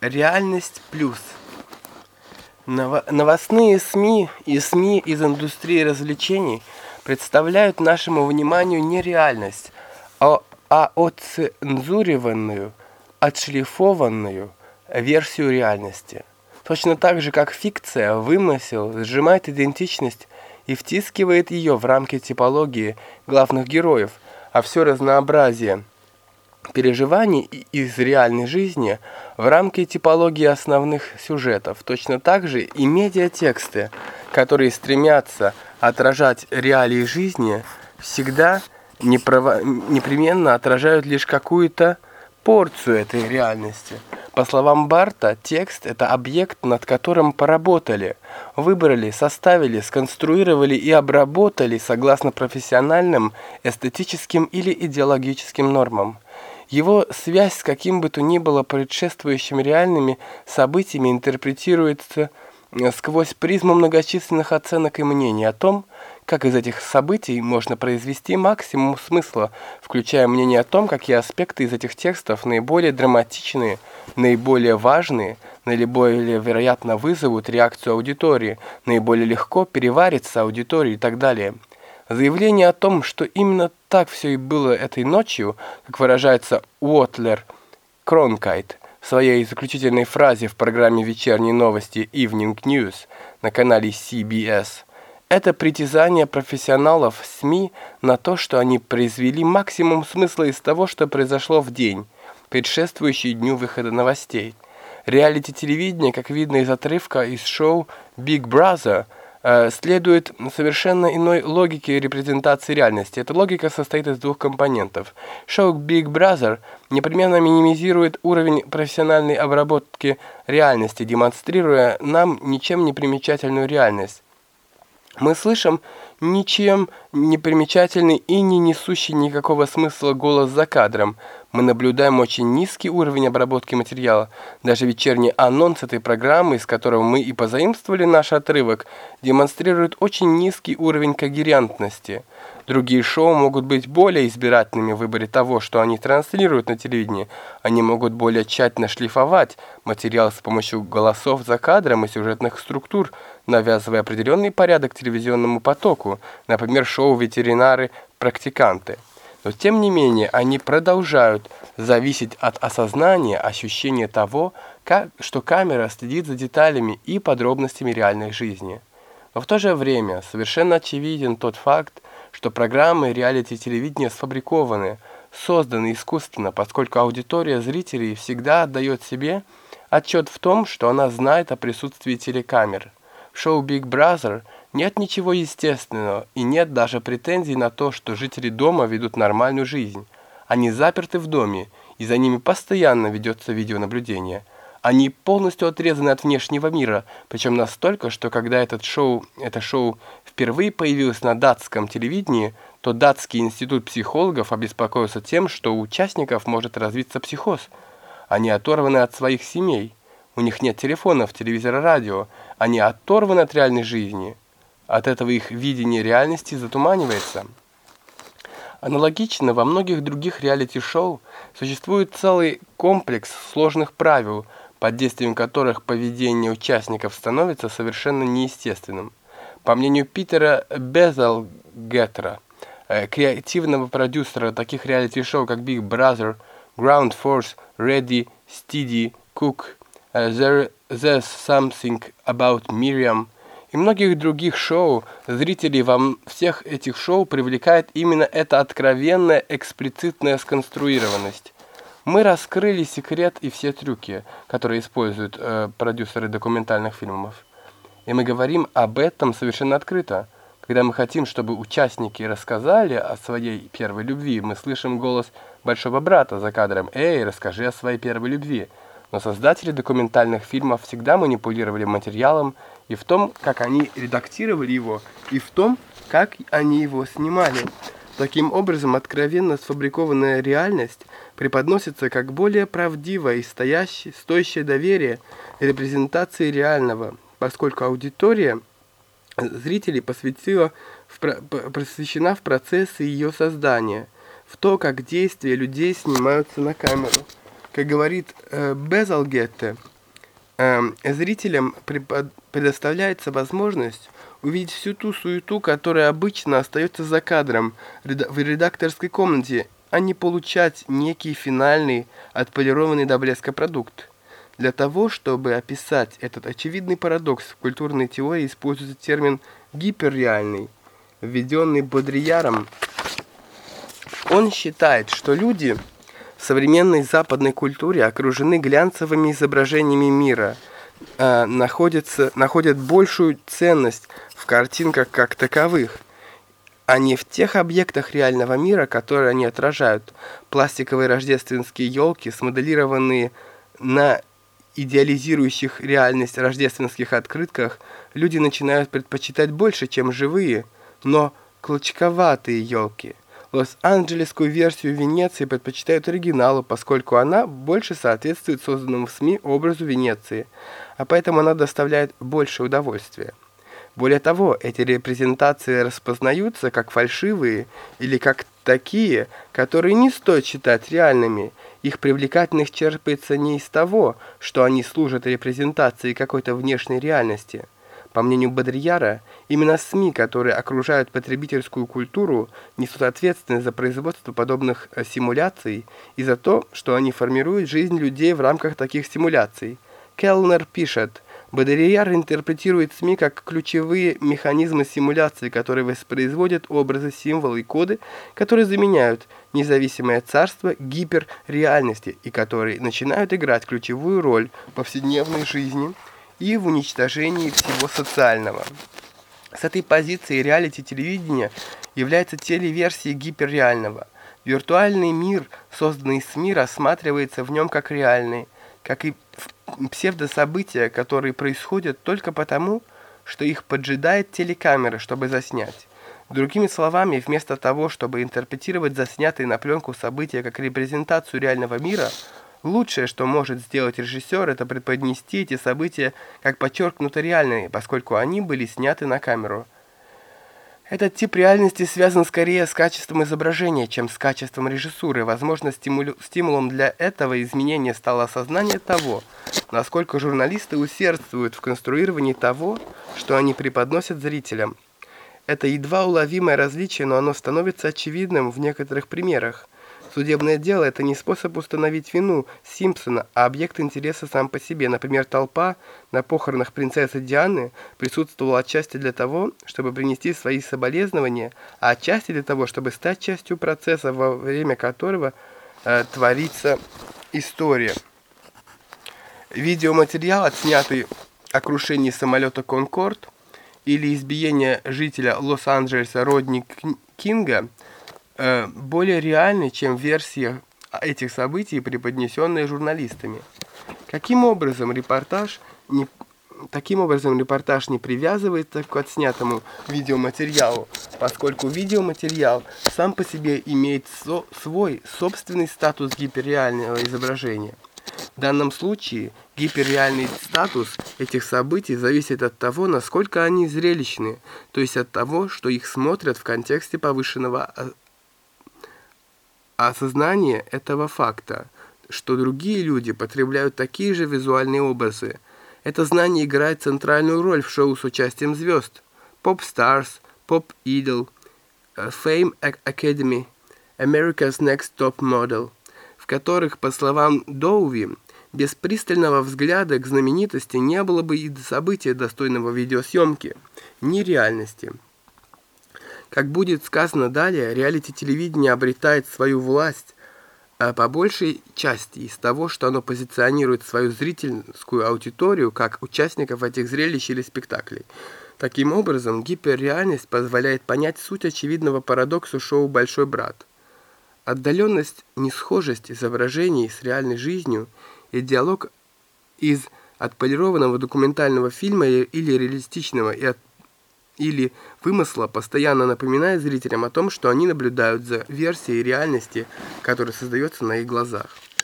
Реальность плюс. Новостные СМИ и СМИ из индустрии развлечений представляют нашему вниманию не реальность, а, а оцензурированную, отшлифованную версию реальности. Точно так же, как фикция, вымысел, сжимает идентичность и втискивает ее в рамки типологии главных героев, а все разнообразие – переживаний из реальной жизни в рамки типологии основных сюжетов. Точно так же и медиатексты, которые стремятся отражать реалии жизни, всегда непременно отражают лишь какую-то порцию этой реальности. По словам Барта, текст – это объект, над которым поработали, выбрали, составили, сконструировали и обработали согласно профессиональным, эстетическим или идеологическим нормам. Его связь с каким бы то ни было предшествующими реальными событиями интерпретируется сквозь призму многочисленных оценок и мнений о том, как из этих событий можно произвести максимум смысла, включая мнение о том, какие аспекты из этих текстов наиболее драматичные, наиболее важные, наиболее вероятно вызовут реакцию аудитории, наиболее легко переварится аудитории и так далее. Заявление о том, что именно так все и было этой ночью, как выражается Уолтер Кронкайт в своей заключительной фразе в программе «Вечерние новости» Evening News на канале CBS, это притязание профессионалов СМИ на то, что они произвели максимум смысла из того, что произошло в день, предшествующий дню выхода новостей. Реалити-телевидение, как видно из отрывка из шоу «Big Brother», следует совершенно иной логике репрезентации реальности. Эта логика состоит из двух компонентов. Шоу Big Brother непременно минимизирует уровень профессиональной обработки реальности, демонстрируя нам ничем не примечательную реальность. Мы слышим ничем не примечательный и не несущий никакого смысла голос за кадром. Мы наблюдаем очень низкий уровень обработки материала. Даже вечерний анонс этой программы, из которого мы и позаимствовали наш отрывок, демонстрирует очень низкий уровень когерентности. Другие шоу могут быть более избирательными в выборе того, что они транслируют на телевидении. Они могут более тщательно шлифовать материал с помощью голосов за кадром и сюжетных структур, навязывая определенный порядок телевизионному потоку, например, шоу «Ветеринары-практиканты». Но тем не менее они продолжают зависеть от осознания, ощущения того, как, что камера следит за деталями и подробностями реальной жизни. Но в то же время совершенно очевиден тот факт, что программы реалити-телевидения сфабрикованы, созданы искусственно, поскольку аудитория зрителей всегда отдает себе отчет в том, что она знает о присутствии телекамер. В шоу Big Brother нет ничего естественного и нет даже претензий на то, что жители дома ведут нормальную жизнь. Они заперты в доме, и за ними постоянно ведется видеонаблюдение – они полностью отрезаны от внешнего мира, причем настолько, что когда этот шоу, это шоу впервые появилось на датском телевидении, то датский институт психологов обеспокоился тем, что у участников может развиться психоз. Они оторваны от своих семей. У них нет телефонов, телевизора, радио. Они оторваны от реальной жизни. От этого их видение реальности затуманивается. Аналогично во многих других реалити-шоу существует целый комплекс сложных правил – под действием которых поведение участников становится совершенно неестественным. По мнению Питера Безелгеттера, э, креативного продюсера таких реалити-шоу, как Big Brother, Ground Force, Ready, Steady, Cook, э, There, There's Something About Miriam и многих других шоу, зрителей во всех этих шоу привлекает именно эта откровенная эксплицитная сконструированность. Мы раскрыли секрет и все трюки, которые используют э, продюсеры документальных фильмов. И мы говорим об этом совершенно открыто. Когда мы хотим, чтобы участники рассказали о своей первой любви, мы слышим голос большого брата за кадром «Эй, расскажи о своей первой любви». Но создатели документальных фильмов всегда манипулировали материалом и в том, как они редактировали его, и в том, как они его снимали. Таким образом, откровенно сфабрикованная реальность преподносится как более правдивая и стоящая, стоящее доверие репрезентации реального, поскольку аудитория зрителей посвятила в, посвящена в процессы ее создания, в то, как действия людей снимаются на камеру. Как говорит э, Безалгетте, э, зрителям предоставляется возможность увидеть всю ту суету, которая обычно остается за кадром в редакторской комнате, а не получать некий финальный, отполированный до блеска продукт. Для того, чтобы описать этот очевидный парадокс в культурной теории, используется термин «гиперреальный», введенный Бодрияром. Он считает, что люди в современной западной культуре окружены глянцевыми изображениями мира, э, находятся, находят большую ценность в картинках как таковых, а не в тех объектах реального мира, которые они отражают. Пластиковые рождественские елки, смоделированные на идеализирующих реальность рождественских открытках люди начинают предпочитать больше, чем живые, но клочковатые елки. Лос-Анджелесскую версию Венеции предпочитают оригиналу, поскольку она больше соответствует созданному в СМИ образу Венеции, а поэтому она доставляет больше удовольствия. Более того, эти репрезентации распознаются как фальшивые или как такие, которые не стоит считать реальными – их привлекательность черпается не из того, что они служат репрезентацией какой-то внешней реальности. По мнению Бодрияра, именно СМИ, которые окружают потребительскую культуру, несут ответственность за производство подобных э, симуляций и за то, что они формируют жизнь людей в рамках таких симуляций. Келлнер пишет – Бодрияр интерпретирует СМИ как ключевые механизмы симуляции, которые воспроизводят образы, символы и коды, которые заменяют независимое царство гиперреальности и которые начинают играть ключевую роль в повседневной жизни и в уничтожении всего социального. С этой позиции реалити-телевидение является телеверсией гиперреального. Виртуальный мир, созданный СМИ, рассматривается в нем как реальный, как и псевдособытия, которые происходят только потому, что их поджидает телекамера, чтобы заснять. Другими словами, вместо того, чтобы интерпретировать заснятые на пленку события как репрезентацию реального мира, лучшее, что может сделать режиссер, это преподнести эти события как подчеркнуто реальные, поскольку они были сняты на камеру. Этот тип реальности связан скорее с качеством изображения, чем с качеством режиссуры. Возможно, стимулом для этого изменения стало осознание того, насколько журналисты усердствуют в конструировании того, что они преподносят зрителям. Это едва уловимое различие, но оно становится очевидным в некоторых примерах. Судебное дело – это не способ установить вину Симпсона, а объект интереса сам по себе. Например, толпа на похоронах принцессы Дианы присутствовала отчасти для того, чтобы принести свои соболезнования, а отчасти для того, чтобы стать частью процесса, во время которого э, творится история. Видеоматериал, отснятый о крушении самолета «Конкорд» или избиение жителя Лос-Анджелеса Родни Кинга – более реальны, чем версия этих событий, преподнесенная журналистами. Каким образом репортаж не Таким образом, репортаж не привязывается к отснятому видеоматериалу, поскольку видеоматериал сам по себе имеет со свой собственный статус гиперреального изображения. В данном случае гиперреальный статус этих событий зависит от того, насколько они зрелищны, то есть от того, что их смотрят в контексте повышенного осознание этого факта, что другие люди потребляют такие же визуальные образы. Это знание играет центральную роль в шоу с участием звезд. Pop Stars, Pop Idol, э, Fame Academy, America's Next Top Model, в которых, по словам Доуви, без пристального взгляда к знаменитости не было бы и события достойного видеосъемки, ни реальности. Как будет сказано далее, реалити-телевидение обретает свою власть а по большей части из того, что оно позиционирует свою зрительскую аудиторию как участников этих зрелищ или спектаклей. Таким образом, гиперреальность позволяет понять суть очевидного парадокса шоу «Большой брат». Отдаленность, несхожесть изображений с реальной жизнью и диалог из отполированного документального фильма или реалистичного и от или вымысла постоянно напоминает зрителям о том, что они наблюдают за версией реальности, которая создается на их глазах.